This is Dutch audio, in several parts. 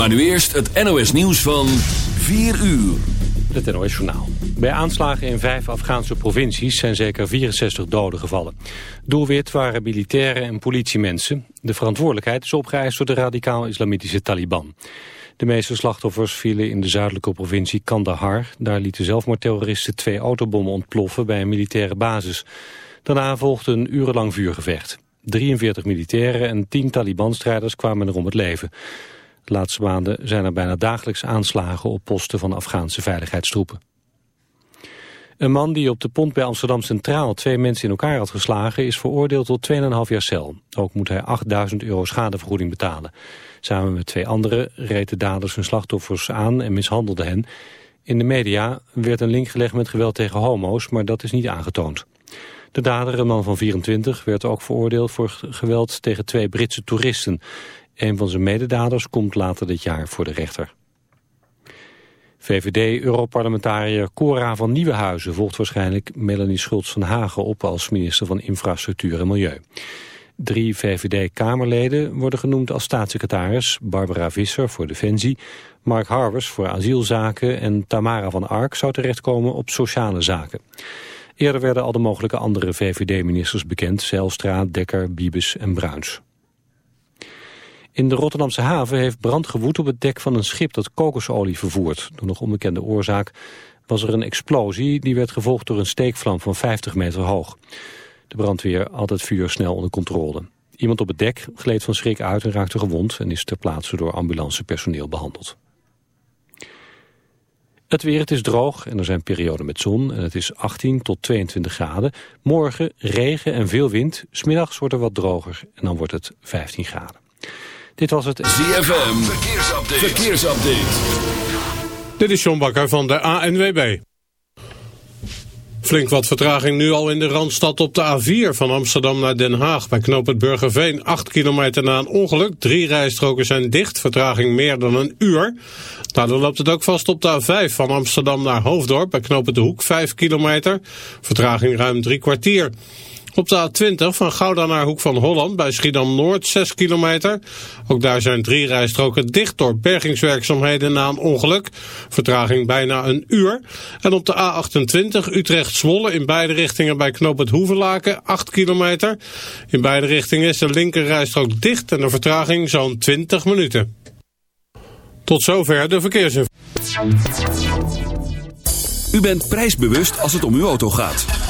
Maar nu eerst het NOS nieuws van 4 uur. Het NOS Journaal. Bij aanslagen in vijf Afghaanse provincies zijn zeker 64 doden gevallen. Doelwit waren militairen en politiemensen. De verantwoordelijkheid is opgeëist door de radicaal-islamitische Taliban. De meeste slachtoffers vielen in de zuidelijke provincie Kandahar. Daar lieten zelfmoordterroristen twee autobommen ontploffen bij een militaire basis. Daarna volgde een urenlang vuurgevecht. 43 militairen en 10 Taliban-strijders kwamen er om het leven. De laatste maanden zijn er bijna dagelijks aanslagen op posten van Afghaanse veiligheidstroepen. Een man die op de pont bij Amsterdam Centraal twee mensen in elkaar had geslagen is veroordeeld tot 2,5 jaar cel. Ook moet hij 8000 euro schadevergoeding betalen. Samen met twee anderen reed de daders hun slachtoffers aan en mishandelde hen. In de media werd een link gelegd met geweld tegen homo's, maar dat is niet aangetoond. De dader, een man van 24, werd ook veroordeeld voor geweld tegen twee Britse toeristen. Een van zijn mededaders komt later dit jaar voor de rechter. VVD-europarlementariër Cora van Nieuwenhuizen volgt waarschijnlijk Melanie Schultz van Hagen op als minister van Infrastructuur en Milieu. Drie VVD-kamerleden worden genoemd als staatssecretaris. Barbara Visser voor Defensie, Mark Harvers voor Asielzaken en Tamara van Ark zou terechtkomen op sociale zaken. Eerder werden al de mogelijke andere VVD-ministers bekend, Zijlstra, Dekker, Biebes en Bruins. In de Rotterdamse haven heeft brand gewoed op het dek van een schip dat kokosolie vervoert. Door nog onbekende oorzaak was er een explosie die werd gevolgd door een steekvlam van 50 meter hoog. De brandweer had het vuur snel onder controle. Iemand op het dek gleed van schrik uit en raakte gewond en is ter plaatse door ambulancepersoneel behandeld. Het weer, het is droog en er zijn perioden met zon en het is 18 tot 22 graden. Morgen regen en veel wind. Smiddags wordt er wat droger en dan wordt het 15 graden. Dit was het ZFM, verkeersupdate. verkeersupdate. Dit is John Bakker van de ANWB. Flink wat vertraging nu al in de Randstad op de A4 van Amsterdam naar Den Haag. Bij knoop het Burgerveen, 8 kilometer na een ongeluk. Drie rijstroken zijn dicht, vertraging meer dan een uur. Daardoor loopt het ook vast op de A5 van Amsterdam naar Hoofddorp. Bij knoop de Hoek, 5 kilometer. Vertraging ruim drie kwartier. Op de A20 van Gouda naar Hoek van Holland bij Schiedam-Noord 6 kilometer. Ook daar zijn drie rijstroken dicht door bergingswerkzaamheden na een ongeluk. Vertraging bijna een uur. En op de A28 Utrecht-Zwolle in beide richtingen bij Knoop het Hoevenlaken 8 kilometer. In beide richtingen is de linker rijstrook dicht en de vertraging zo'n 20 minuten. Tot zover de verkeersinformatie. U bent prijsbewust als het om uw auto gaat.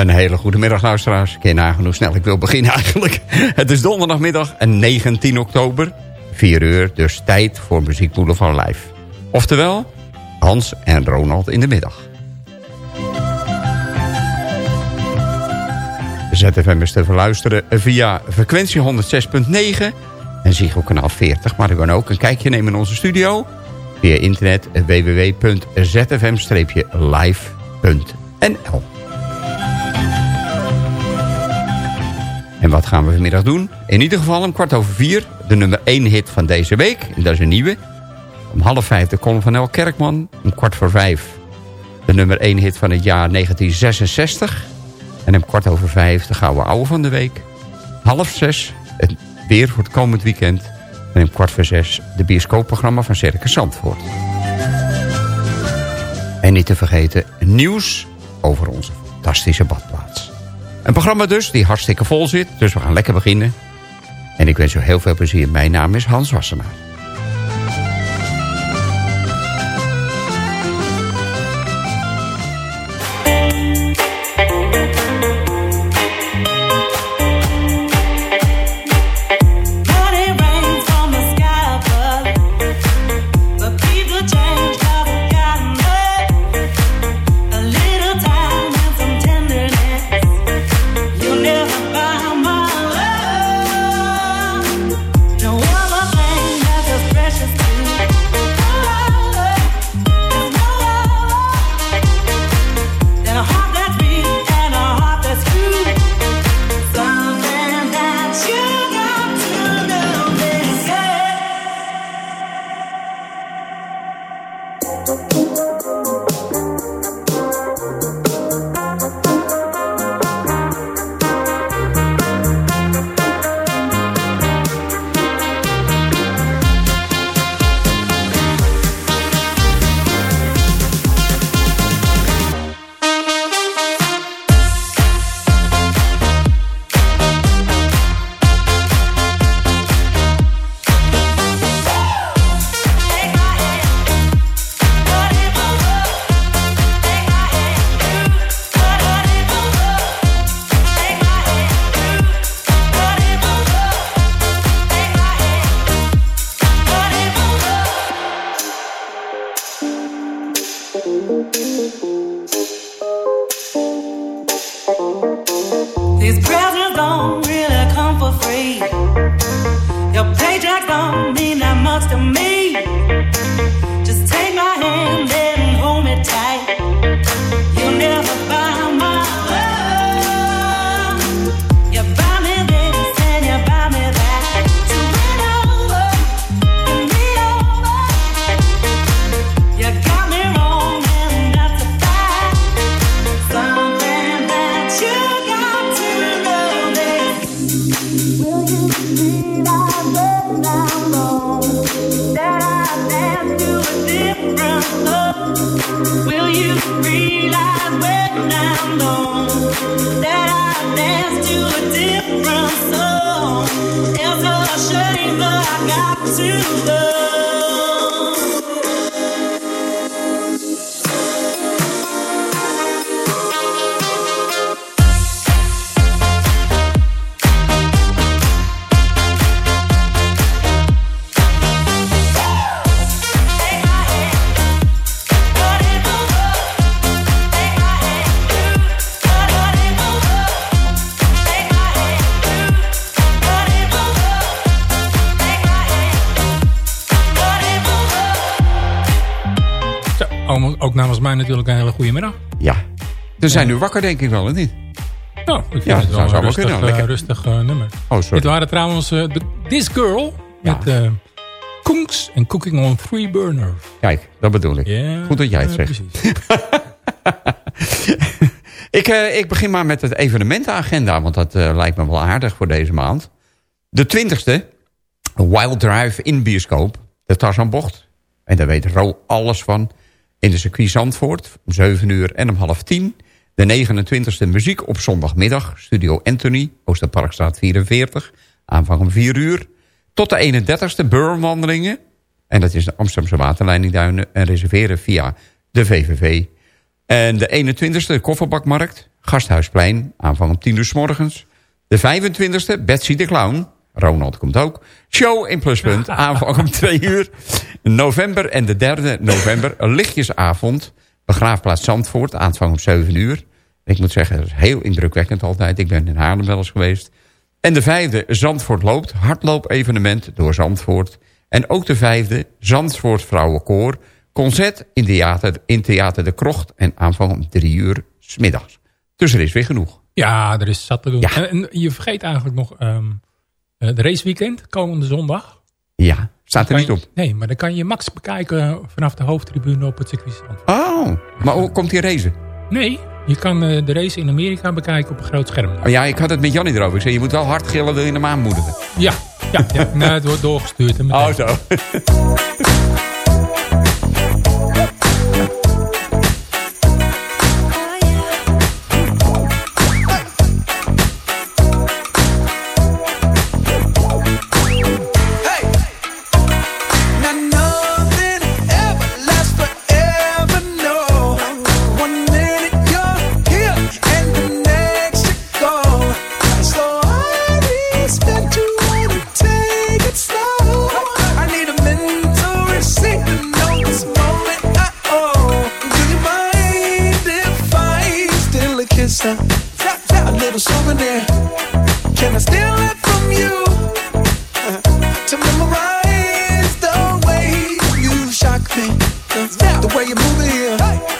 Een hele goede middag luisteraars. Ik hoe snel ik wil beginnen eigenlijk. Het is donderdagmiddag, 19 oktober. 4 uur, dus tijd voor Muziek van Live. Oftewel, Hans en Ronald in de middag. ZFM is te verluisteren via frequentie 106.9 en Ziggo kanaal 40. Maar u kan ook een kijkje nemen in onze studio via internet www.zfm-live.nl En wat gaan we vanmiddag doen? In ieder geval om kwart over vier. De nummer 1 hit van deze week. En dat is een nieuwe. Om half vijf de column van El Kerkman. Om kwart voor vijf de nummer 1 hit van het jaar 1966. En om kwart over vijf de gouden ouwe van de week. Half zes het weer voor het komend weekend. En om kwart voor zes de bioscoopprogramma van Circus Zandvoort. En niet te vergeten nieuws over onze fantastische badplaats. Een programma dus die hartstikke vol zit, dus we gaan lekker beginnen. En ik wens u heel veel plezier. Mijn naam is Hans Wassenaar. We zijn nu wakker denk ik wel, of niet? Nou, ik vind Ja, het dat wel zou een wel rustig, kunnen, eh, rustig eh, nummer. Oh, Dit sorry. waren trouwens eh, This Girl Ja. met Koenks en Cooking on Three Burner. Kijk, dat bedoel ik. Goed dat jij het zegt. Ik, ik begin maar met het evenementenagenda, want dat lijkt me wel aardig voor deze maand. De 20e, Wild Drive in bioscoop, de Tarzanbocht. En daar weet Ro alles van. In de circuit Zandvoort, om 7 uur en om half 10. De 29e muziek op zondagmiddag, Studio Anthony, Oosterparkstraat 44. Aanvang om 4 uur. Tot de 31e Burmwandelingen. En dat is de Amsterdamse waterleidingduinen. En reserveren via de VVV. En de 21e de Kofferbakmarkt. Gasthuisplein. Aanvang om 10 uur s morgens. De 25e Betsy de Clown. Ronald komt ook. Show in Pluspunt. Aanvang om 2 uur. November en de 3e november. Lichtjesavond. Begraafplaats Zandvoort. Aanvang om 7 uur. Ik moet zeggen, dat is heel indrukwekkend altijd. Ik ben in Haarlem wel eens geweest. En de vijfde, Zandvoort loopt. Hardloop-evenement door Zandvoort. En ook de vijfde, Zandvoort Vrouwenkoor. Concert in theater, in theater De Krocht. En aanvang om drie uur smiddags. Dus er is weer genoeg. Ja, er is zat te doen. Ja. En, en je vergeet eigenlijk nog ehm, eh, de raceweekend, komende zondag. Ja, staat er niet op. Nee, maar dan kan je Max bekijken vanaf de hoofdtribune op het circuit. Oh, maar hoe komt die racen? Nee, je kan eh, de race in Amerika bekijken op een groot scherm. Oh ja, ik had het met Jannie erover. Ik zei, je moet wel hard gillen, wil je hem aanmoedigen. Ja, ja, ja. nou, het wordt doorgestuurd. En. Oh, zo. here. Just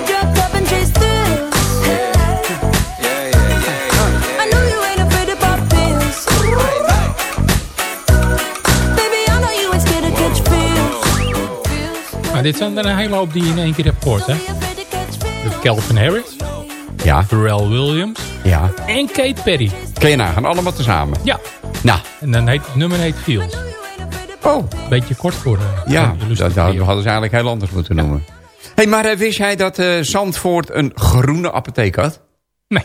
dit zijn er een hele hoop die je in één keer hebt gehoord. Hè? Calvin Harris, Ja, Pharrell Williams ja. en Kate Perry. Kun je nagaan, allemaal tezamen. Ja, Nou, en dan heet het nummer heet Feels. oh, Beetje kort voor eh, ja, dat hadden ze eigenlijk heel anders moeten noemen. Hey, maar eh, wist jij dat eh, Zandvoort een groene apotheek had? Nee.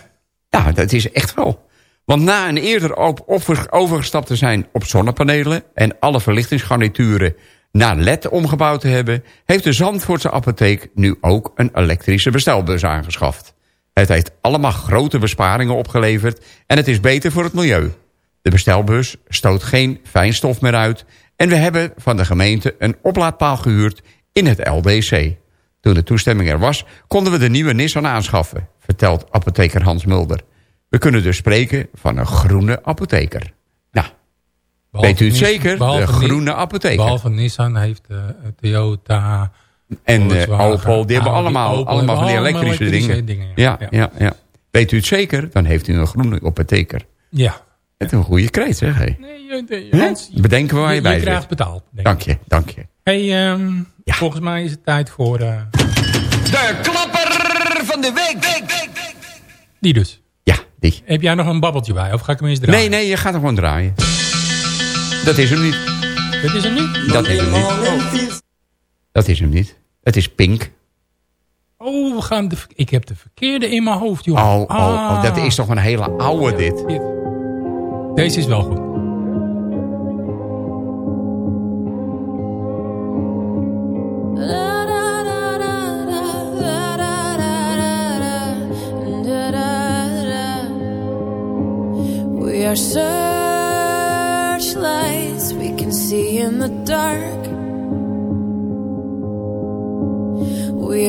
Ja, dat is echt wel. Want na een eerder op, over- overgestapt te zijn op zonnepanelen... en alle verlichtingsgarnituren naar LED omgebouwd te hebben... heeft de Zandvoortse apotheek nu ook een elektrische bestelbus aangeschaft. Het heeft allemaal grote besparingen opgeleverd... en het is beter voor het milieu. De bestelbus stoot geen fijnstof meer uit... en we hebben van de gemeente een oplaadpaal gehuurd in het LDC. Toen de toestemming er was, konden we de nieuwe Nissan aanschaffen... vertelt apotheker Hans Mulder. We kunnen dus spreken van een groene apotheker. Nou, Behalve weet u het zeker? De groene apotheker. Behalve Nissan heeft eh, Toyota... en eh, Opel, die hebben allemaal, Opel allemaal van die elektrische, elektrische dingen. dingen, ja, ja. ja. Ja, Weet u het zeker? Dan heeft u een groene apotheker. Ja. Het is een goede kreet, zeg. Hey. Nee, Hè? Hans, Bedenken we waar je, je, bij je krijgt betaald. Dank je, dank je. Hey, ehm, Ja. volgens mij is het tijd voor... eh, De klapper van de week. die dus. Ja, die. Heb jij nog een babbeltje bij? Of ga ik hem eens draaien? Nee, nee, je gaat er gewoon draaien. Dat is hem niet. Dit is hem niet? Dat is hem niet. Dat is hem niet. Het is Pink. Oh, we gaan de, ik heb de verkeerde in mijn hoofd, joh. Oh, oh, oh, dat Ah. is toch een hele oude dit. Deze is wel goed.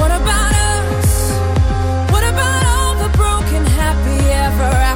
What about us? What about all the broken happy ever afters?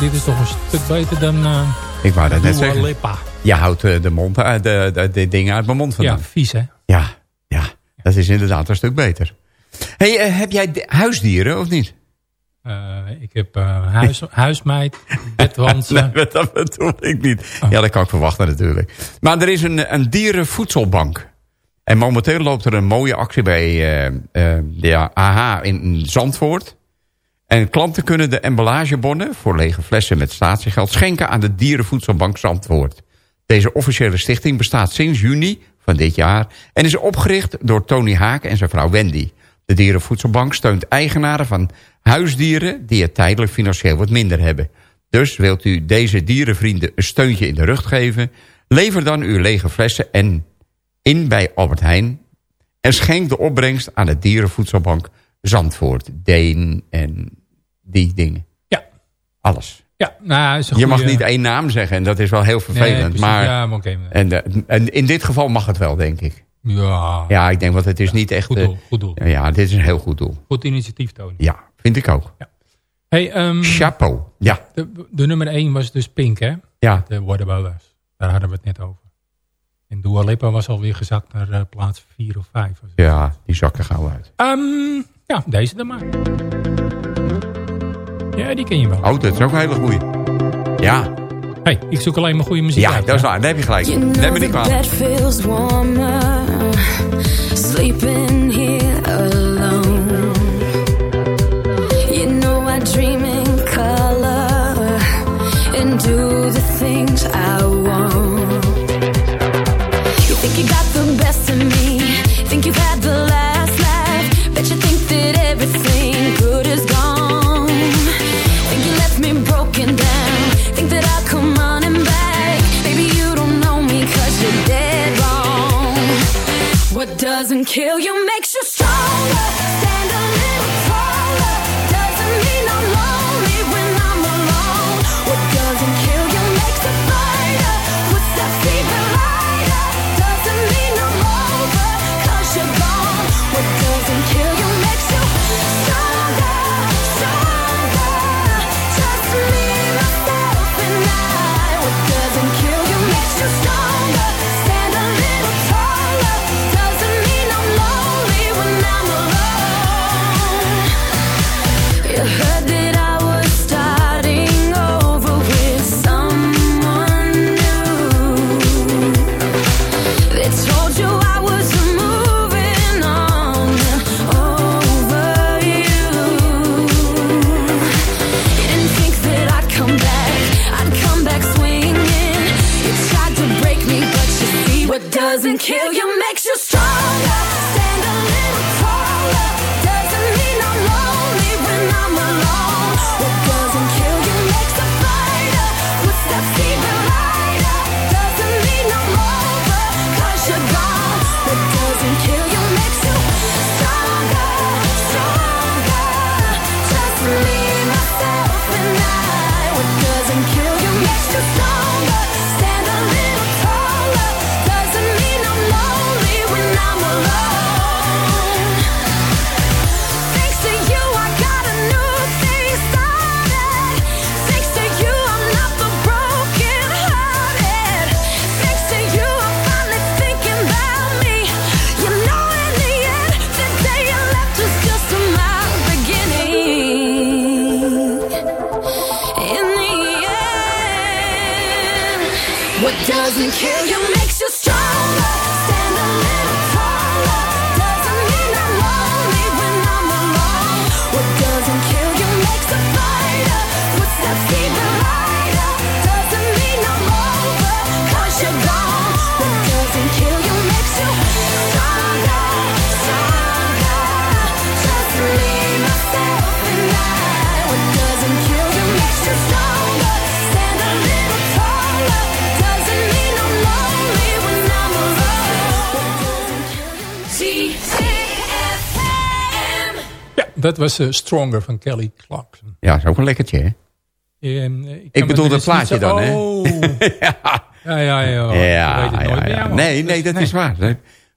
dit is toch een stuk beter dan uh, Ik wou dat net zeggen. Lipa. Je houdt eh, de, mond, uit- de, de, de dingen uit mijn mond Ja, vandaan. vies hè? Ja, ja, dat is inderdaad een stuk beter. Hey, eh, heb jij huisdieren of niet? Eh, ik heb eh, huis, huismeid, bedwansen. Nee, dat bedoel ik niet. Ja, dat kan ik verwachten natuurlijk. Maar er is een, een dierenvoedselbank. En momenteel loopt er een mooie actie bij eh, eh, de AH in Zandvoort. En klanten kunnen de emballagebonnen voor lege flessen met statiegeld schenken aan de Dierenvoedselbank Zandvoort. Deze officiële stichting bestaat sinds juni van dit jaar en is opgericht door Tony Haak en zijn vrouw Wendy. De Dierenvoedselbank steunt eigenaren van huisdieren die het tijdelijk financieel wat minder hebben. Dus wilt u deze dierenvrienden een steuntje in de rug geven? Lever dan uw lege flessen en in bij Albert Heijn... en schenk de opbrengst aan de dierenvoedselbank Zandvoort. Deen en die dingen. Ja. Alles. Ja, nou, is een Je mag niet één naam zeggen en dat is wel heel vervelend. Nee, maar, Ja, maar oké. en, eh, en in dit geval mag het wel, denk ik. Ja, Ja, ik denk, want het is niet echt... goed eh, doel, goed doel. Ja, dit is een heel goed doel. Goed initiatief, Tony. Ja, vind ik ook. Hey, ehm, Chapeau. Ja, de, de nummer 1 was dus Pink, hè? ja. De Whatabouts. Daar hadden we het net over. En Dua Lipa was alweer gezakt naar eh, plaats 4 of 5. ja, die zakken gauw uit. Ehm, ja, deze dan maar. Ja, die ken je wel. Oh, dat is ook een hele goeie. Ja, Hey, ik zoek alleen maar goede muziek ja uit, dat is waar. Daar heb je gelijk. You Neem me niet kwalijk. bed feels warmer Sleeping kill you makes you dat was eh, Stronger van Kelly Clarkson. Ja, dat is ook een lekkertje, hè? Eh, Ik bedoel dat plaatje dan, hè? Oh. ja, Ja, ja, het. Nee, nee, dat is waar.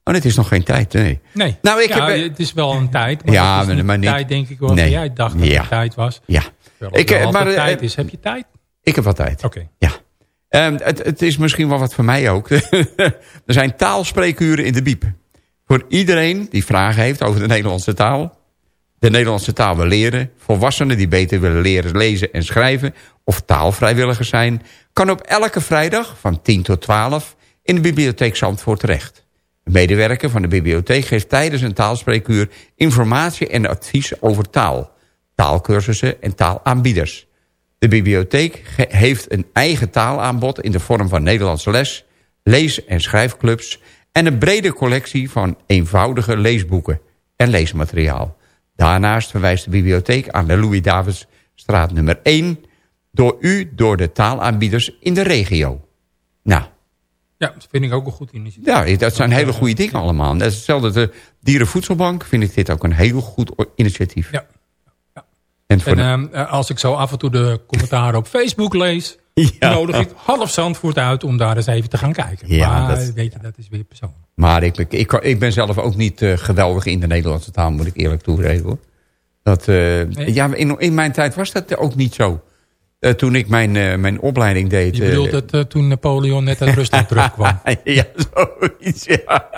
Oh, dit is nog geen tijd, nee. Nee. Nou, ik ja, heb- het is wel een tijd. Maar Ja, het maar- niet maar een niet- tijd, denk ik, waarvan Nee. jij dacht dat Ja. het tijd was. Ja, Ik, het eh, wel maar, eh, tijd is. Heb je tijd? ik heb wat tijd. Oké. Ja. Ehm, het, het is misschien wel wat voor mij ook. er zijn taalspreekuren in de biep. Voor iedereen die vragen heeft over de Nederlandse taal. De Nederlandse taal wil leren. Volwassenen die beter willen leren lezen en schrijven. Of taalvrijwilligers zijn. Kan op elke vrijdag van 10 tot 12 in de bibliotheek Zandvoort terecht. Medewerker van de bibliotheek geeft tijdens een taalspreekuur... informatie en advies over taal. Taalkursussen en taalaanbieders. De bibliotheek heeft een eigen taalaanbod in de vorm van Nederlandse les, lees- en schrijfclubs en een brede collectie van eenvoudige leesboeken en leesmateriaal. Daarnaast verwijst de bibliotheek aan de Louis Davidsstraat nummer 1 door u door de taalaanbieders in de regio. Nou, Ja, dat vind ik ook een goed initiatief. Ja, dat zijn hele goede dingen allemaal. Dat is hetzelfde. De Dierenvoedselbank vind ik dit ook een heel goed initiatief. Ja. En voor En de- ehm, als ik zo af en toe de commentaren op Facebook lees... Ja. nodig ik half Zandvoort uit om daar eens even te gaan kijken. Ja, maar dat- weet je, dat is weer persoonlijk. Maar ik, ik, ik, ben zelf ook niet eh, geweldig in de Nederlandse taal, moet ik eerlijk toegeven. Hoor. Dat, eh, Ja, in, in mijn tijd was dat ook niet zo. Eh, toen ik mijn, mijn opleiding deed... Je bedoelt eh, toen Napoleon net uit Rusland terugkwam. ja, zoiets, ja.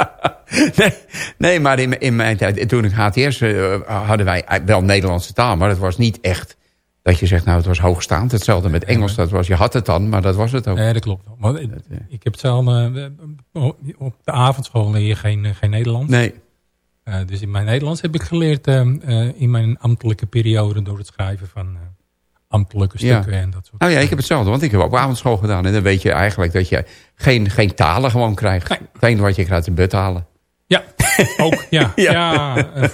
Nee, nee maar in, in mijn tijd, toen ik HTS, hadden wij wel Nederlandse taal. Maar het was niet echt dat je zegt, nou het was hoogstaand. Hetzelfde met Engels, dat was, je had het dan, maar dat was het ook. Nee, dat klopt. Maar ik, ik heb het zelf... eh, op de avondschool leer je geen, eh, geen Nederlands. Nee. Eh, dus in mijn Nederlands heb ik geleerd eh, eh, in mijn ambtelijke periode... door het schrijven van eh, ambtelijke stukken en dat soort Nou ja, ik heb hetzelfde, want ik heb ook avondschool gedaan. En dan weet je eigenlijk dat je geen, geen talen gewoon krijgt. Het enige wat je krijgt is betalen. Ja, ook. Ja, Ja.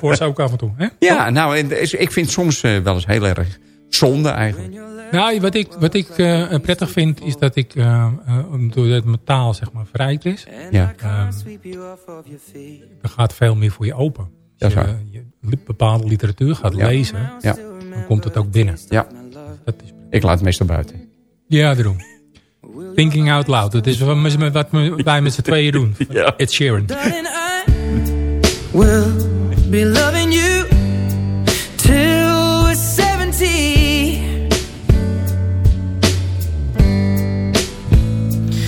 ja. ook af en toe. Hè? Ja, nou, en ik vind het soms eh, wel eens heel erg zonde eigenlijk. Nou, wat ik, wat ik eh, prettig vind, is dat ik, eh, eh, doordat mijn taal zeg maar verrijkt is, Ja. ehm, er gaat veel meer voor je open. Dat Als is je, waar. je li- bepaalde literatuur gaat Ja. lezen, Ja. dan komt het ook binnen. Ja, Dat is, ik laat het meestal buiten. ja, daarom. Thinking out loud. Dat is wat wij met z'n tweeën doen. Ja. Ed Sheeran. Darling, I will be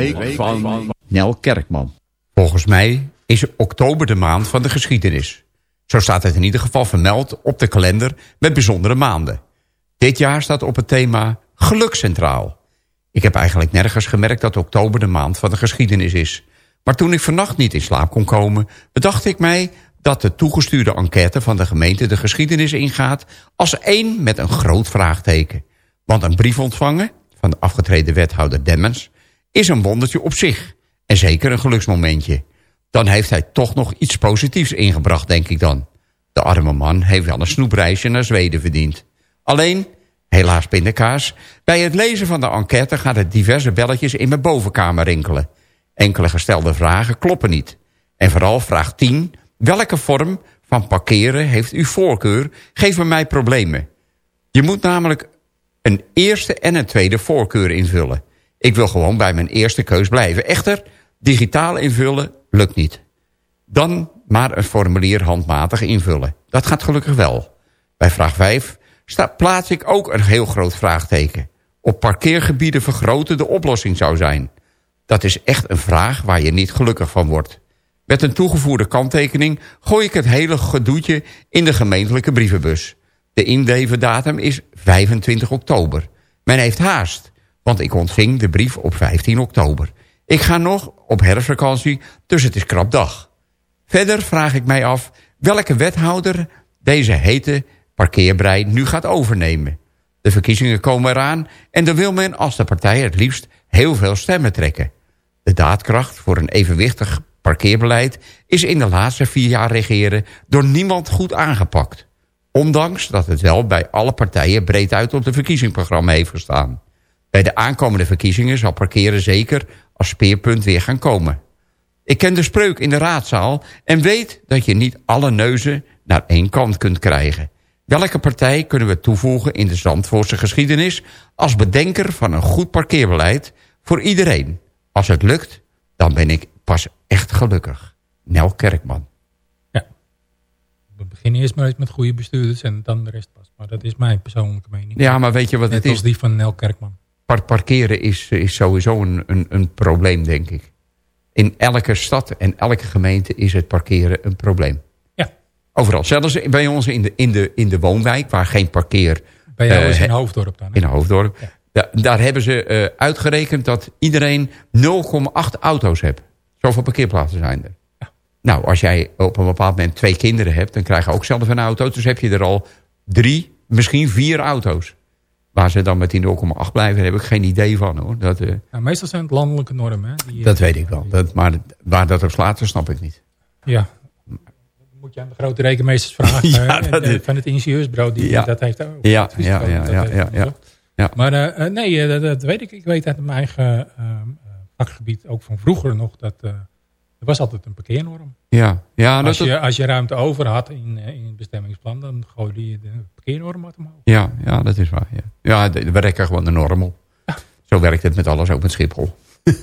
week van Nel Kerkman. Volgens mij is oktober de maand van de geschiedenis. Zo staat het in ieder geval vermeld op de kalender met bijzondere maanden. Dit jaar staat op het thema geluk centraal. Ik heb eigenlijk nergens gemerkt dat oktober de maand van de geschiedenis is. Maar toen ik vannacht niet in slaap kon komen... bedacht ik mij dat de toegestuurde enquête van de gemeente de geschiedenis ingaat... als één met een groot vraagteken. Want een brief ontvangen van de afgetreden wethouder Demmens... is een wondertje op zich. En zeker een geluksmomentje. Dan heeft hij toch nog iets positiefs ingebracht, denk ik dan. De arme man heeft wel een snoepreisje naar Zweden verdiend. Alleen, helaas pindakaas... bij het lezen van de enquête gaan er diverse belletjes in mijn bovenkamer rinkelen. Enkele gestelde vragen kloppen niet. En vooral vraag 10... welke vorm van parkeren heeft uw voorkeur... geven mij problemen. Je moet namelijk een eerste en een tweede voorkeur invullen. Ik wil gewoon bij mijn eerste keus blijven. Echter, digitaal invullen lukt niet. Dan maar een formulier handmatig invullen. Dat gaat gelukkig wel. Bij vraag 5 staat, plaats ik ook een heel groot vraagteken. Op parkeergebieden vergroten de oplossing zou zijn. Dat is echt een vraag waar je niet gelukkig van wordt. Met een toegevoerde kanttekening gooi ik het hele gedoetje in de gemeentelijke brievenbus. De inleverdatum is 25 oktober. Men heeft haast, want ik ontving de brief op 15 oktober. Ik ga nog op herfstvakantie, dus het is krap dag. Verder vraag ik mij af welke wethouder deze hete parkeerbrei nu gaat overnemen. De verkiezingen komen eraan en dan wil men als de partij het liefst heel veel stemmen trekken. De daadkracht voor een evenwichtig parkeerbeleid is in de laatste vier jaar regeren door niemand goed aangepakt. Ondanks dat het wel bij alle partijen breed uit op de verkiezingsprogramma heeft gestaan. Bij de aankomende verkiezingen zal parkeren zeker als speerpunt weer gaan komen. Ik ken de spreuk in de raadzaal en weet dat je niet alle neuzen naar één kant kunt krijgen. Welke partij kunnen we toevoegen in de Zandvoortse geschiedenis... als bedenker van een goed parkeerbeleid voor iedereen? Als het lukt, dan ben ik pas echt gelukkig. Nel Kerkman. We beginnen eerst maar eens met goede bestuurders en dan de rest pas. Maar dat is mijn persoonlijke mening. Ja, maar weet je wat Net het is? die van Nel Kerkman. Par- parkeren is, is sowieso een, een, een probleem, denk ik. In elke stad en elke gemeente is het parkeren een probleem. Ja. Overal. Zelfs bij ons in de, in de, in de woonwijk, waar geen parkeer... Bij jou eh, is in Hoofddorp dan. hè? In Hoofddorp. Da- daar hebben ze eh, uitgerekend dat iedereen 0,8 auto's heeft. Zoveel parkeerplaatsen zijn er. Nou, als jij op een bepaald moment twee kinderen hebt... dan krijg je ook zelf een auto. Dus heb je er al drie, misschien vier auto's. Waar ze dan met die 0,8 blijven, daar heb ik geen idee van. hoor. Dat, eh, meestal zijn het landelijke normen. Hè? Die, eh, dat weet ik wel. Dat, maar waar dat op slaat, dat snap ik niet. Ja. Moet je aan de grote rekenmeesters vragen. Ja, dat is- van het ingenieursbureau. Die, Ja. Dat heeft ook Ja, ja, ja, ja, ja. Maar eh, nee, dat, dat weet ik. Ik weet uit mijn eigen vakgebied, ook van vroeger nog, dat er was altijd een parkeernorm. Ja, ja, dat, als, je, als je ruimte over had in, eh, in het bestemmingsplan, dan gooide je de parkeernorm wat omhoog. ja, ja, dat is waar. Ja, ja de- we rekken gewoon de norm op. Zo werkt het met alles, ook met Schiphol.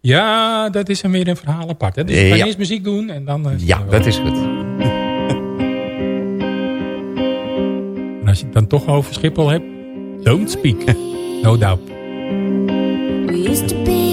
Ja, dat is een weer een verhaal apart. Hè? Dus je Ja. kan eerst muziek doen en dan... eh, Ja, dat is goed. En als je het dan toch over Schiphol hebt, don't speak. No doubt. We used to be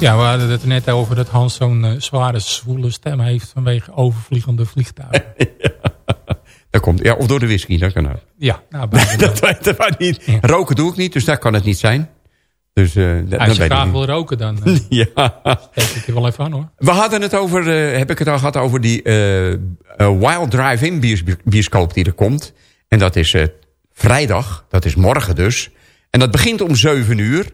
Ja, we hadden het er net over dat Hans zo'n eh, zware, zwoele stem heeft vanwege overvliegende vliegtuigen. Dat komt, ja, of door de whisky, dat kan ook. Ja, nou, dat weet ik maar niet. Roken doe ik niet, dus dat kan het niet zijn. Dus, dat Als je graag wil roken, dan eh, Ja. steek ik er wel even aan hoor. We hadden het over, heb ik het al gehad over die Wild Drive-In bios- bioscoop die er komt. En dat is vrijdag, dat is morgen dus. En dat begint om 7 uur.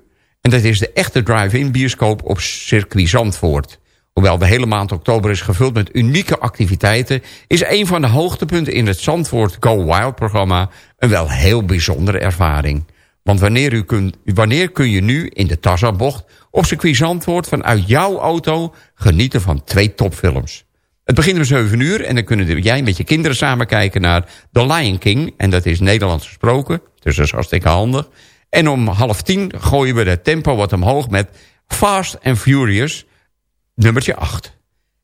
En dat is de echte drive-in bioscoop op circuit Zandvoort. Hoewel de hele maand oktober is gevuld met unieke activiteiten... is een van de hoogtepunten in het Zandvoort Go Wild programma... een wel heel bijzondere ervaring. Want wanneer, u kunt, wanneer kun je nu in de Taza-bocht op circuit Zandvoort... vanuit jouw auto genieten van twee topfilms? Het begint om 7 uur en dan kunnen jij met je kinderen samen kijken naar The Lion King. En dat is Nederlands gesproken, dus dat is hartstikke handig. En om half tien gooien we de tempo wat omhoog met Fast and Furious nummertje 8.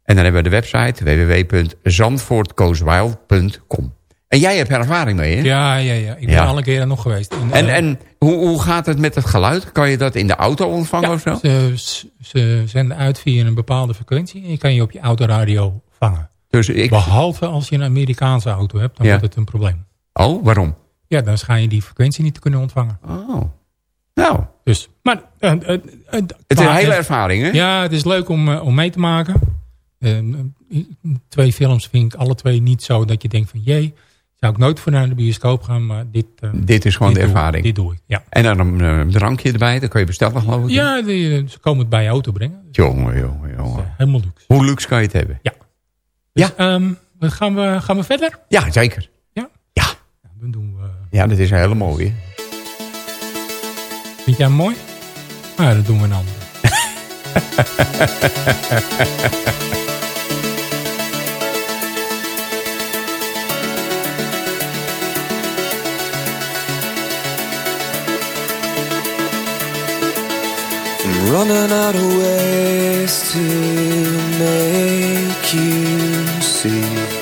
En dan hebben we de website www.zandvoortgoeswild.com. En jij hebt er ervaring mee, hè? Ja, ja, ja. Ik ben Ja. al een keer er nog geweest. En, eh, en hoe, hoe gaat het met het geluid? Kan je dat in de auto ontvangen ja, of zo? Ze, ze zenden uit via een bepaalde frequentie. En je kan je op je autoradio vangen. Dus ik, Behalve als je een Amerikaanse auto hebt, dan Ja. wordt het een probleem. oh, waarom? Ja, dan schijn je die frequentie niet te kunnen ontvangen. Oh, nou, Dus, maar, eh, eh, eh, het is een hele ervaring, hè? Ja, het is leuk om, om mee te maken. Twee films vind ik alle twee niet zo dat je denkt van... jee, zou ik nooit voor naar de bioscoop gaan, maar dit... Dit is gewoon dit de doe- ervaring. dit doe ik, ja. En dan een drankje erbij, dat kan je bestellen geloof ik. Ja, die, ze komen het bij je auto brengen. Jongen, jongen, jongen. Helemaal luxe. Hoe luxe kan je het hebben? Ja. Ja. Dus, ehm, gaan, we, gaan we verder? Ja, zeker. Ja? Ja. Dan doen we... Ja, dat is een hele mooie. Vind jij hem mooi? Nou, dan doen we een andere. I'm running out of ways to make you see.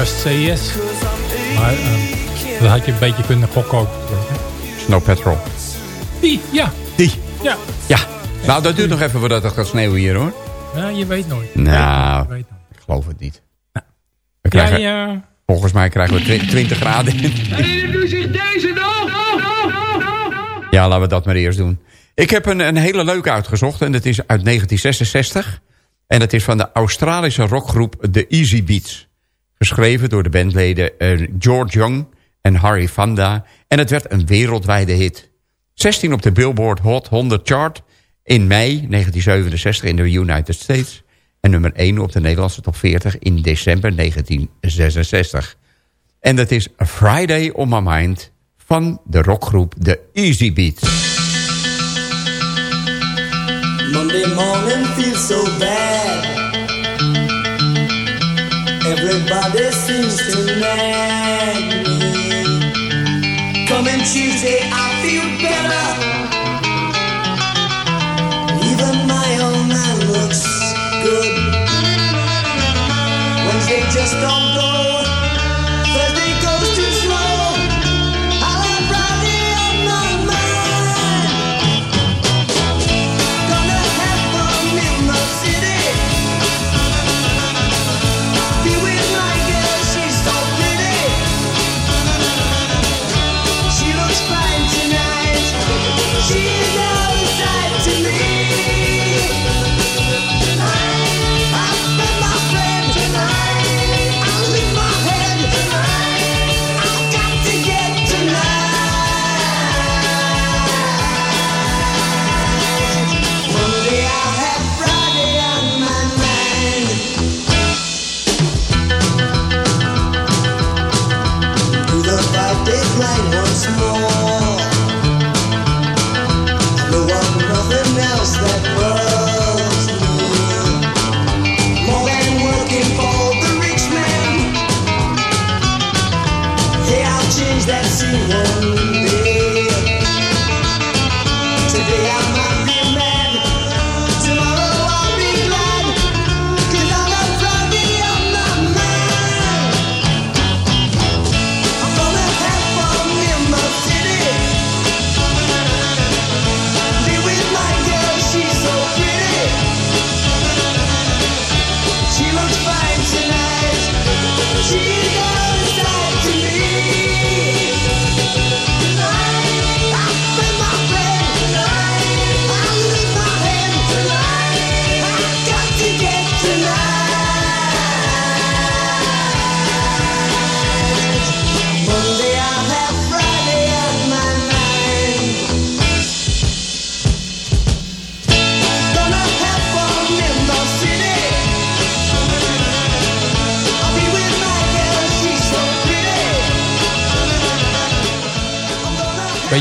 Just Say Yes. Maar eh, dat had je een beetje kunnen gokken ook. Snow Patrol. Die, ja. Die. Ja. Ja. Nou, dat duurt nog even voordat het gaat sneeuwen hier, hoor. ja, je weet nooit. Nou, weet nooit. ik geloof het niet. We krijgen, Ja, ja. Volgens mij krijgen we twi- 20 graden in. Herinnert u zich deze nog? Ja, laten we dat maar eerst doen. Ik heb een, een hele leuke uitgezocht en dat is uit 1966. En dat is van de Australische rockgroep The Easy Beats. Geschreven door de bandleden eh, George Young en Harry Vanda. En het werd een wereldwijde hit. 16 op de Billboard Hot 100 chart in mei 1967 in de United States. En nummer 1 op de Nederlandse top 40 in december 1966. En dat is Friday on My Mind van de rockgroep The Easy Beats. Monday morning feels so bad. Everybody seems to nag me. Coming Tuesday, I feel better.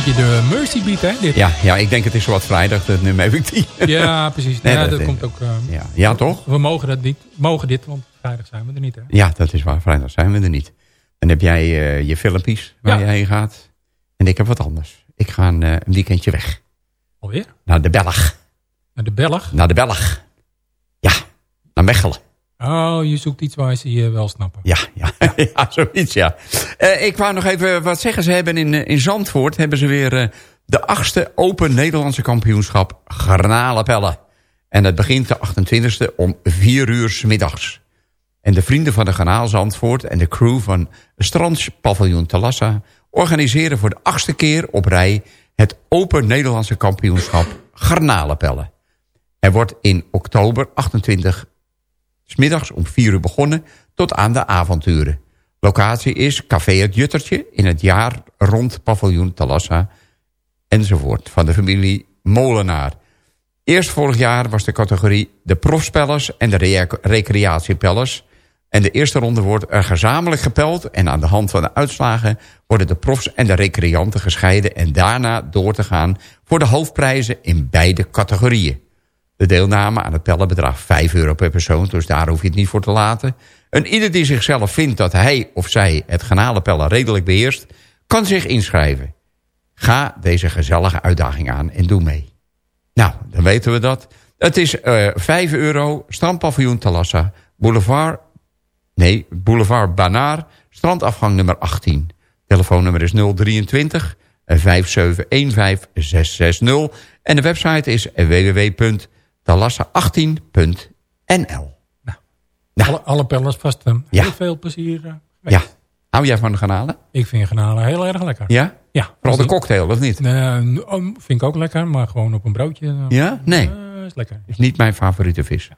Beetje de Mercy Beat, hè? Dit. Ja, ja, ik denk het is wat vrijdag, dat nummer heb ik die. Ja, precies. Nee, ja, dat komt ook... eh, Ja, ja toch? We mogen dat niet. Mogen dit, want vrijdag zijn we er niet, hè? Ja, dat is waar. Vrijdag zijn we er niet. Dan heb jij eh, je filmpjes waar Ja. je heen gaat. En ik heb wat anders. Ik ga een, eh, een weekendje weg. Alweer? Naar de Belg. Naar de Belg? Naar de Belg. Ja, naar Mechelen. Oh, je zoekt iets waar ze je wel snappen. Ja, ja, ja. zoiets, ja. Eh, ik wou nog even wat zeggen. Ze hebben in, eh, in Zandvoort hebben ze weer eh, de achtste Open Nederlandse kampioenschap garnalenpellen. En dat begint de 28e om 4 uur 's middags. En de vrienden van de Garnaal Zandvoort en de crew van Strandspaviljoen Talassa... organiseren voor de achtste keer op rij het Open Nederlandse kampioenschap garnalenpellen. Er wordt in oktober 28 smiddags om 4 uur begonnen tot aan de avonturen. Locatie is Café Het Juttertje in het jaar rond paviljoen Talassa enzovoort van de familie Molenaar. Eerst vorig jaar was de categorie de profspellers en de rea- recreatiepellers. En de eerste ronde wordt er gezamenlijk gepeld... en aan de hand van de uitslagen worden de profs en de recreanten gescheiden... en daarna door te gaan voor de hoofdprijzen in beide categorieën. De deelname aan het pellen bedraagt 5 euro per persoon... dus daar hoef je het niet voor te laten. En ieder die zichzelf vindt dat hij of zij het garnalenpellen redelijk beheerst... kan zich inschrijven. Ga deze gezellige uitdaging aan en doe mee. Nou, dan weten we dat. Het is eh 5 euro, strandpaviljoen Talassa, boulevard... Nee, boulevard Banaar, strandafgang nummer 18. Telefoonnummer is 023 5715 660. En de website is www.talassa18.nl. Alle, alle pellers vast hem. Ja. Heel veel plezier. eh, Ja. Hou jij van de garnalen? Ik vind granalen heel erg lekker. Ja? Ja. Vooral de cocktail, of niet? Oh, vind ik ook lekker, maar gewoon op een broodje. eh, Ja? Nee. is lekker. Is niet mijn favoriete vis.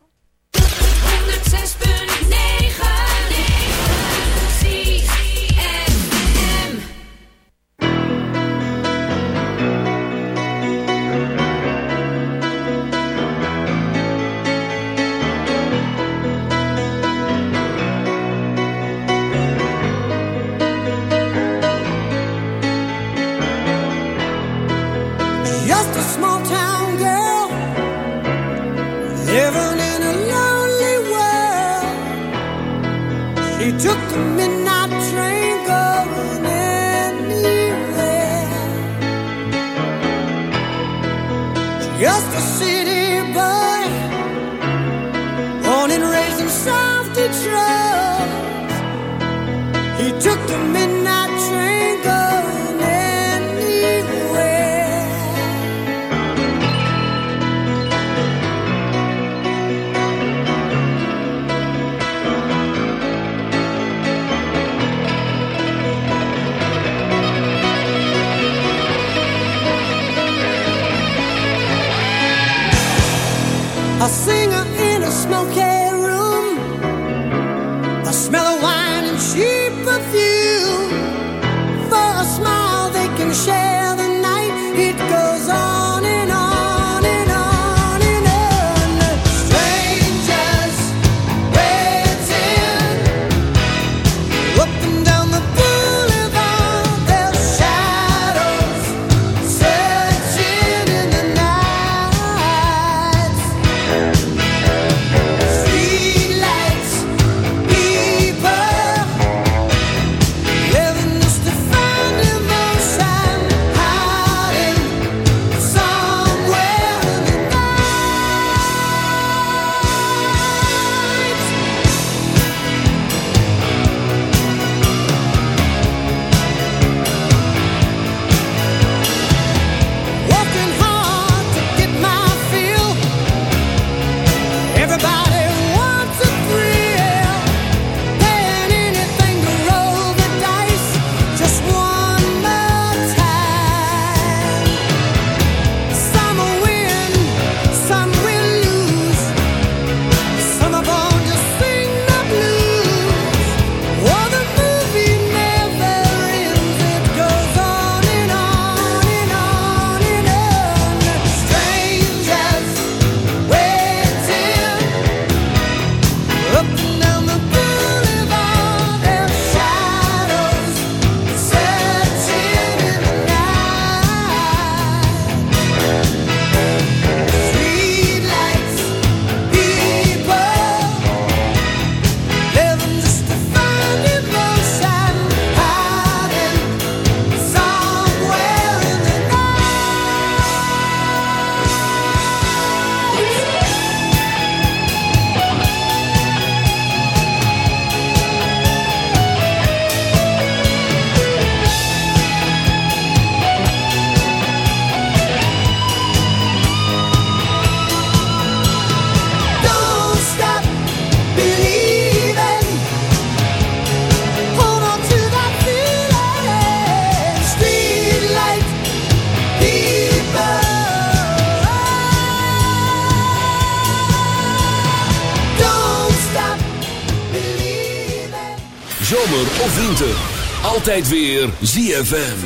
Altijd weer ZFM.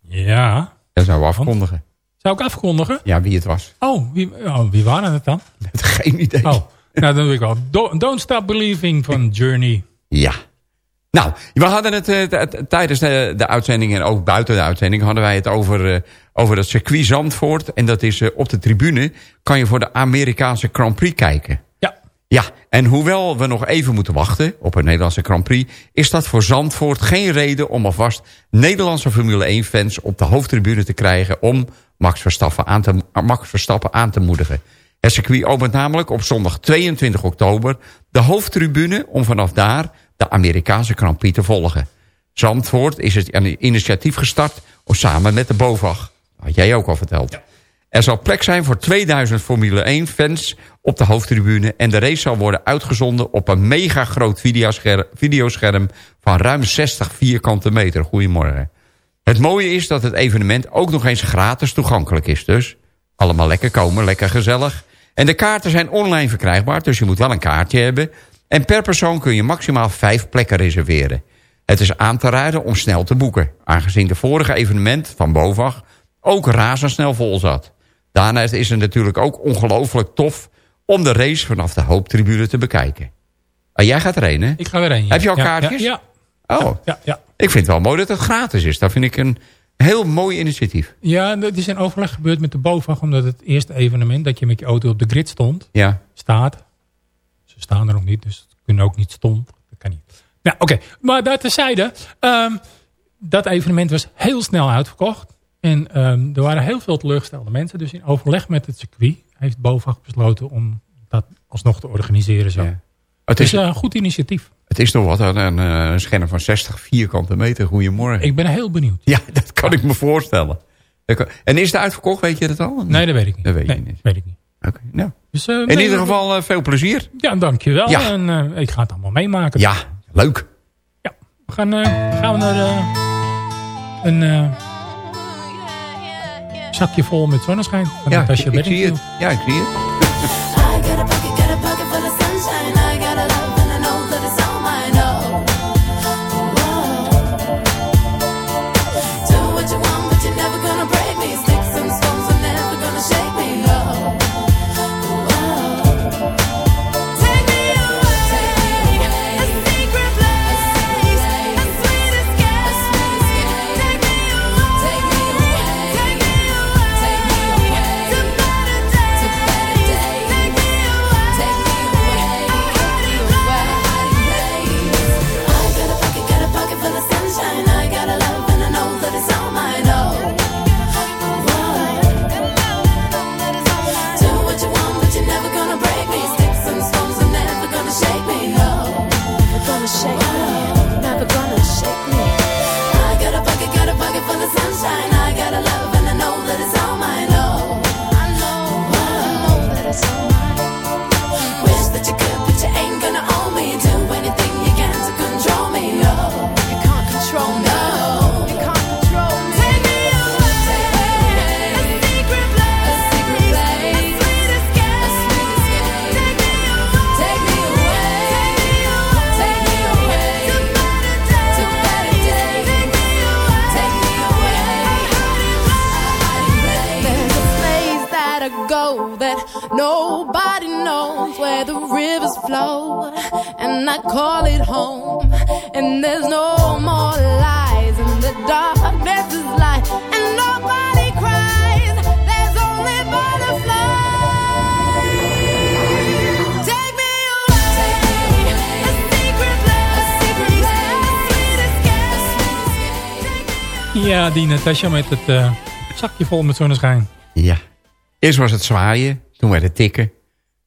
Ja. Dat zou we afkondigen. Zou ik afkondigen? Ja, wie het was. Oh, wie, oh, wie waren het dan? Geen idee. Oh, nou dan doe ik wel. Do- Don't Stop Believing van Journey. Ja. Nou, we hadden het eh, tijdens de, de uitzending en ook buiten de uitzending... hadden wij het over, eh, over het circuit Zandvoort. En dat is eh, op de tribune kan je voor de Amerikaanse Grand Prix kijken. Ja. En hoewel we nog even moeten wachten op een Nederlandse Grand Prix... is dat voor Zandvoort geen reden om alvast Nederlandse Formule 1-fans... op de hoofdtribune te krijgen om Max Verstappen aan te, Max Verstappen aan te moedigen. Het circuit opent namelijk op zondag 22 oktober de hoofdtribune... om vanaf daar de Amerikaanse Grand Prix te volgen. Zandvoort is het initiatief gestart samen met de BOVAG. Had jij ook al verteld. Er zal plek zijn voor 2000 Formule 1-fans op de hoofdtribune... en de race zal worden uitgezonden op een mega groot videoscherm, videoscherm... van ruim 60 vierkante meter. Goedemorgen. Het mooie is dat het evenement ook nog eens gratis toegankelijk is dus. Allemaal lekker komen, lekker gezellig. En de kaarten zijn online verkrijgbaar, dus je moet wel een kaartje hebben. En per persoon kun je maximaal vijf plekken reserveren. Het is aan te raden om snel te boeken... aangezien de vorige evenement van BOVAG ook razendsnel vol zat. Daarnaast is het natuurlijk ook ongelooflijk tof... om de race vanaf de hooptribune te bekijken. Ah, jij gaat erheen, hè? Ik ga weer heen. ja. Heb je al Ja, kaartjes? Ja. Oh, Ja, ja. ik vind het wel mooi dat het gratis is. Dat vind ik een heel mooi initiatief. Ja, dat is in overleg gebeurd met de BOVAG... omdat het eerste evenement dat je met je auto op de grid stond... Ja. staat. Ze staan er nog niet, dus het kunnen ook niet stond. Dat kan niet. Nou, oké. Maar dat terzijde. ehm dat evenement was heel snel uitverkocht. En ehm, er waren heel veel teleurgestelde mensen. Dus in overleg met het circuit heeft BOVAG besloten... om dat alsnog te organiseren zo. Het Het is, is een goed initiatief. het is toch wat, een, eh, een scherm van 60 vierkante meter. Goedemorgen. Ik ben heel benieuwd. Ja, dat kan ik me voorstellen. En is het uitverkocht, weet je dat al? Nee, dat weet ik niet. Dat weet je niet. weet ik niet. Oké, nou. Dus, eh, In nee, ieder geval eh, veel plezier. Ja, dankjewel. Ja. En eh, ik ga het allemaal meemaken. Ja, leuk. We gaan, eh, gaan we naar eh, een eh, zakje vol met zonneschijn. Ja, ik, ik zie het. Ja, ik zie het. I call it home. And there's no more lies, and the darkness is light, and nobody cries. There's only butterflies. Ja, die Natasha met het eh, zakje vol met zonneschijn. Ja. Eerst was het zwaaien, toen werd het tikken.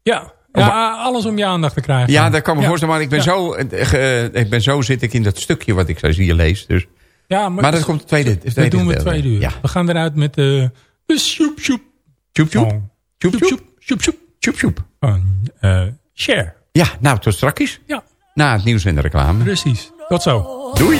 Ja, ja alles om je aandacht te krijgen. Ja, dat kan me Ja. voorstellen, maar ik ben, Ja. zo, eh, ge- ik ben zo zit ik in dat stukje wat ik zo zie lees. Dus. Ja, Maar dat komt het tweede, het Dat tweede doen we twee uur. Ja. We gaan eruit met de, de sjoep sjoep. Song. Tjoep tjoep. Sjoep sjoep. Tjoep tjoep. Van eh, Cher. Ja, nou tot straks. Ja. Na het nieuws en de reclame. Precies. Tot zo. Doei.